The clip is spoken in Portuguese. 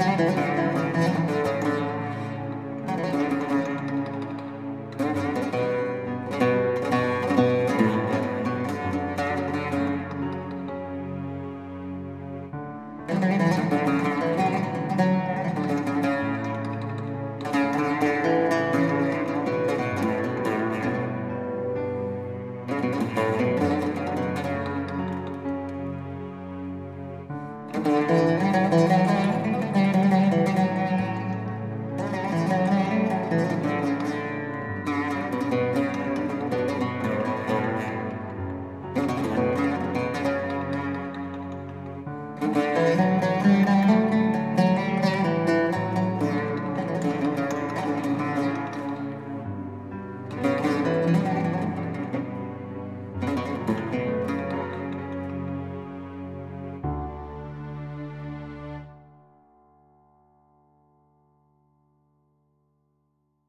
Música